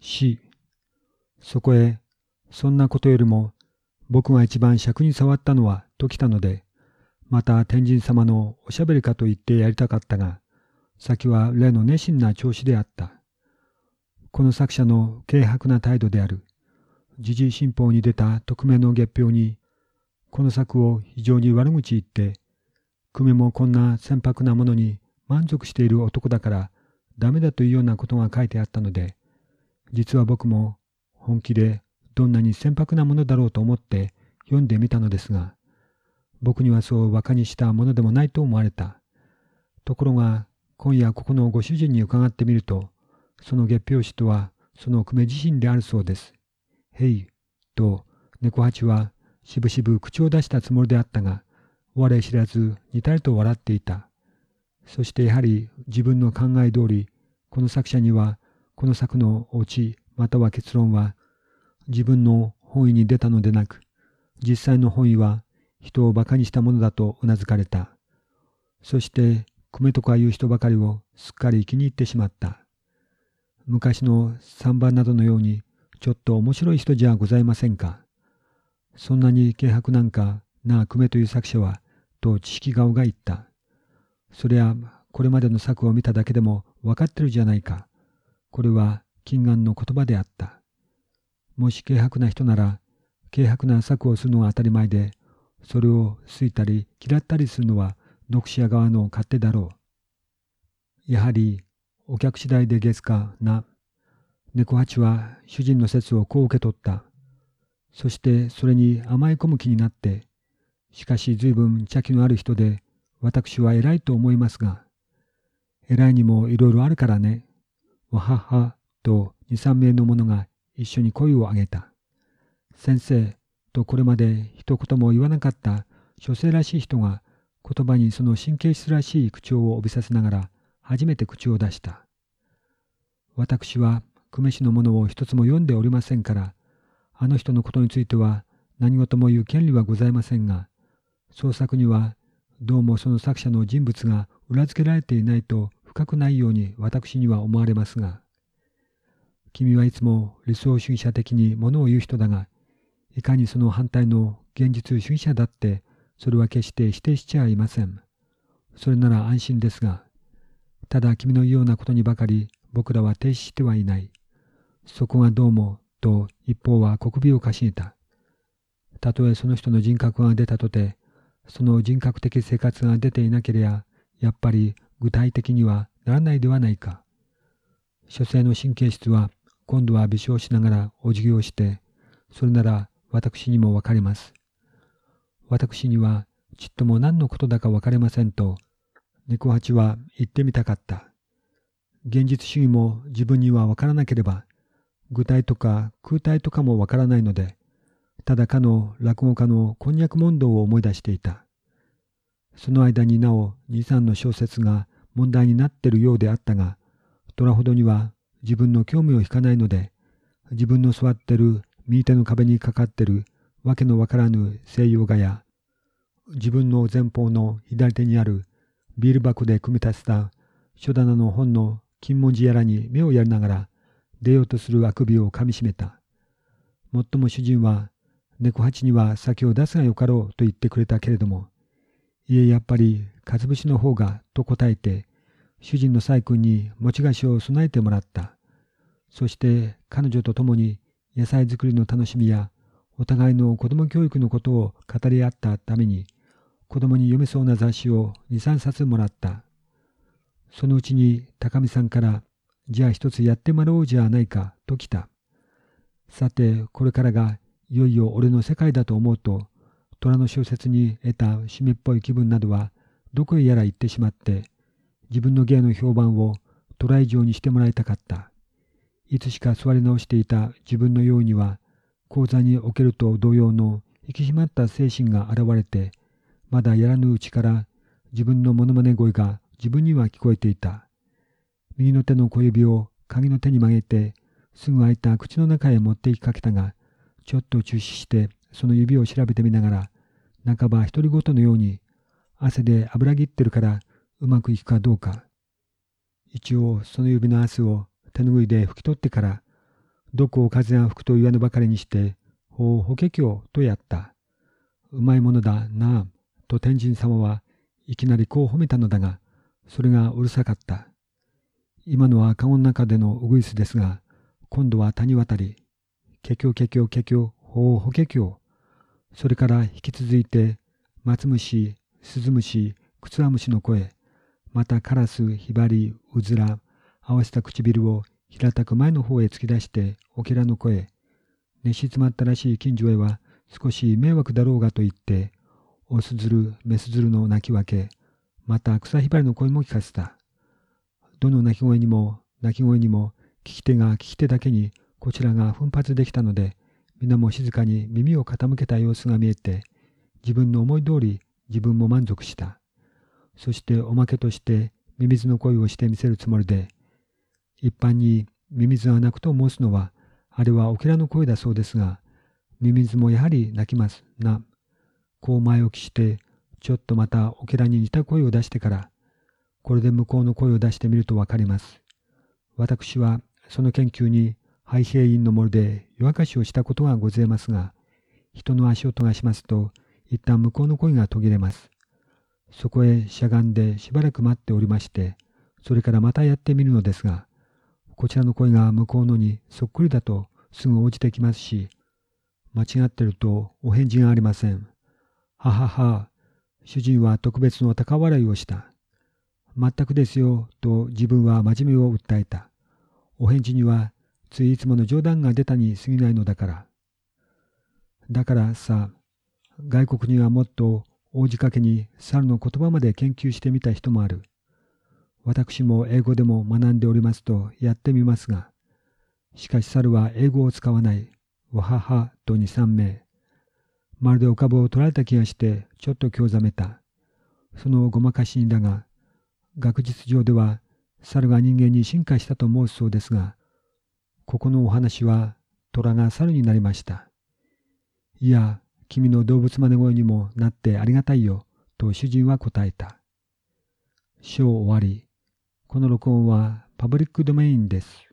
死。そこへ、そんなことよりも、僕が一番尺に触ったのはときたので、また天神様のおしゃべりかと言ってやりたかったが、先は例の熱心な調子であった。この作者の軽薄な態度である。時事新報に出た匿名の月表に、この作を非常に悪口言って、久米もこんな船舶なものに満足している男だからダメだというようなことが書いてあったので、実は僕も本気でどんなに船舶なものだろうと思って読んでみたのですが、僕にはそう馬鹿にしたものでもないと思われた。ところが、今夜ここのご主人に伺ってみると、その月表紙とはその久米自身であるそうです。へい、と猫八はしぶしぶ口を出したつもりであったが、我知らずにたりと笑っていた。そしてやはり自分の考え通り、この作者にはこの作のオチまたは結論は自分の本意に出たのでなく、実際の本意は人を馬鹿にしたものだとうなずかれた。そして久米とかいう人ばかりをすっかり気に入ってしまった。昔の三番などのようにちょっと面白い人じゃございませんか。そんなに軽薄なんかなあ久米という作者はと知識顔が言った。そりゃこれまでの作を見ただけでも分かってるじゃないか。これは金眼の言葉であった。もし軽薄な人なら軽薄な作をするのが当たり前で、それを好いたり嫌ったりするのは読者側の勝手だろう。やはりお客次第でゲスかな。猫八は主人の説をこう受け取った。そしてそれに甘い込む気になって、しかし随分茶気のある人で、私は偉いと思いますが、偉いにもいろいろあるからね。わははと二三名の者が一緒に声を上げた。先生とこれまで一言も言わなかった書生らしい人が言葉にその神経質らしい口調を帯びさせながら初めて口を出した。私は久米氏のものを一つも読んでおりませんから、あの人のことについては何事も言う権利はございませんが、創作にはどうもその作者の人物が裏付けられていないと深くないように私には思われますが、君はいつも理想主義者的にものを言う人だが、いかにその反対の現実主義者だって、それは決して否定しちゃいません。それなら安心ですが、ただ君の言うようなことにばかり僕らは停止してはいない。そこがどうも、と一方は国尾をかしげた。たとえその人の人格が出たとて、その人格的生活が出ていなければ、やっぱり具体的にはならないではないか。書生の神経質は今度は微笑しながらお辞儀をして、それなら私にもわかります。私にはちっとも何のことだかわかりませんと猫八は言ってみたかった。現実主義も自分にはわからなければ、具体とか空体とかもわからないので、ただかの落語家のこんにゃく問答を思い出していた。その間になお二三の小説が問題になってるようであったが、虎ほどには自分の興味を引かないので、自分の座ってる右手の壁にかかってるわけのわからぬ西洋画や、自分の前方の左手にあるビール箱で組み立てた書棚の本の金文字やらに目をやりながら出ようとするあくびをかみしめた。もっとも主人は猫八には酒を出すがよかろうと言ってくれたけれども、いえやっぱりかつ節の方がと答えて主人の細君に持ち菓子を備えてもらった。そして彼女と共に野菜作りの楽しみやお互いの子供教育のことを語り合ったために子供に読めそうな雑誌を2、3冊もらった。そのうちに高見さんから、じゃあ一つやってもらおうじゃないかと来た。さて、これからがいよいよ俺の世界だと思うと、虎の小説に得た湿っぽい気分などはどこへやら行ってしまって、自分の芸の評判を虎以上にしてもらいたかった。いつしか座り直していた自分のようには、講座におけると同様の引き締まった精神が現れて、まだやらぬうちから自分のモノマネ声が自分には聞こえていた。右の手の小指を鍵の手に曲げて、すぐ開いた口の中へ持っていきかけたが、ちょっと中止してその指を調べてみながら、半ば独り言のように、汗で油ぎってるからうまくいくかどうか。一応その指の汗を手ぬぐいで拭き取ってから、どこを風が吹くと言わぬばかりにして、ほう法華経とやった。うまいものだなあ、と天神様はいきなりこう褒めたのだが、それがうるさかった。今のは籠の中でのウグイスですが、今度は谷渡り、けきょうけきょうけきょ、うほけきょ。それから引き続いて、松虫、スズムシ、クツワムシの声、またカラス、ヒバリ、ウズラ、合わせた唇を平たく前の方へ突き出して、オケラの声、寝静まったらしい近所へは少し迷惑だろうがと言って、オスズル、メスズルの鳴き分け、また草ひばりの声も聞かせた。どの鳴き声にも、鳴き声にも、聞き手が聞き手だけにこちらが奮発できたので、皆も静かに耳を傾けた様子が見えて、自分の思い通り自分も満足した。そしておまけとしてミミズの声をしてみせるつもりで、一般にミミズが鳴くと申すのは、あれはオケラの声だそうですが、ミミズもやはり鳴きますな。こう前置きして、ちょっとまたオケラに似た声を出してから、これで向こうの声を出してみるとわかります。私はその研究に廃兵院の森で夜明かしをしたことがござい。ますが、人の足音がしますと、一旦向こうの声が途切れます。そこへしゃがんでしばらく待っておりまして、それからまたやってみるのですが、こちらの声が向こうのにそっくりだとすぐ応じてきますし、間違ってるとお返事がありません。ははは、主人は特別の高笑い。をした。全くですよ、と自分は真面目を訴えた。お返事には、ついいつもの冗談が出たに過ぎないのだから。だからさ、外国にはもっと大仕掛けに猿の言葉まで研究してみた人もある。私も英語でも学んでおりますとやってみますが、しかし猿は英語を使わない、わははと二三名。まるでお株を取られた気がしてちょっと興ざめた。そのごまかしにだが、学術上では猿が人間に進化したと申すそうですが、ここのお話は虎が猿になりました。いや、君の動物真似声にもなってありがたいよ、と主人は答えた。章終わり。この録音はパブリックドメインです。